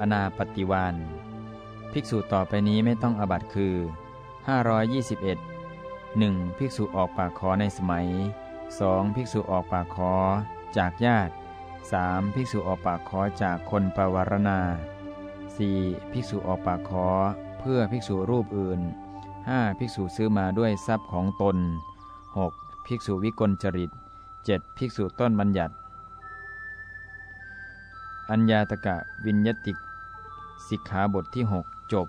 อนาปฏิวานภิกษุต่อไปนี้ไม่ต้องอบัตคือ 521 1. ภิกษุออกปากขอในสมัย 2. ภิกษุออกปากขอจากญาติ 3. ภิกษุออกปากขอจากคนปวารณา 4. ภิกษุออกปากขอเพื่อภิกษุรูปอื่น 5. ภิกษุซื้อมาด้วยทรัพย์ของตน 6. ภิกษุวิกลจริต 7. ภิกษุต้นบัญญัติ อัญญาตกะวินยติก สิกขาบทที่ 6 จบ